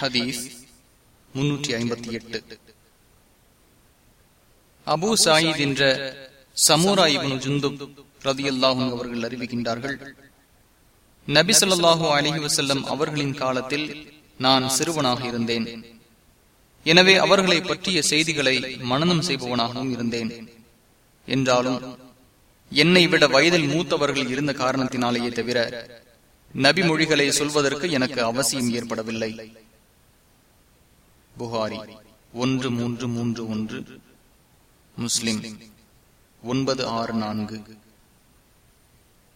ஹதீஸ் முன்னூற்றி ஐம்பத்தி எட்டு. அபு சாயித் என்ற சமூரா இவனு ஜுந்து ரதியல்லாஹும் அவர்கள் அறிவிக்கின்றார்கள் நபி சொல்லாஹு அலஹி வசல்லம் அவர்களின் காலத்தில் நான் சிறுவனாக இருந்தேன். எனவே அவர்களை பற்றிய செய்திகளை மனநம் செய்பவனாகவும் இருந்தேன். என்றாலும் என்னை விட வயதில் மூத்தவர்கள் இருந்த காரணத்தினாலேயே தவிர நபி மொழிகளை சொல்வதற்கு எனக்கு அவசியம் ஏற்படவில்லை. புகாரி. ஒன்று மூன்று மூன்று ஒன்று. முஸ்லிம். ஒன்பது ஆறு நான்கு.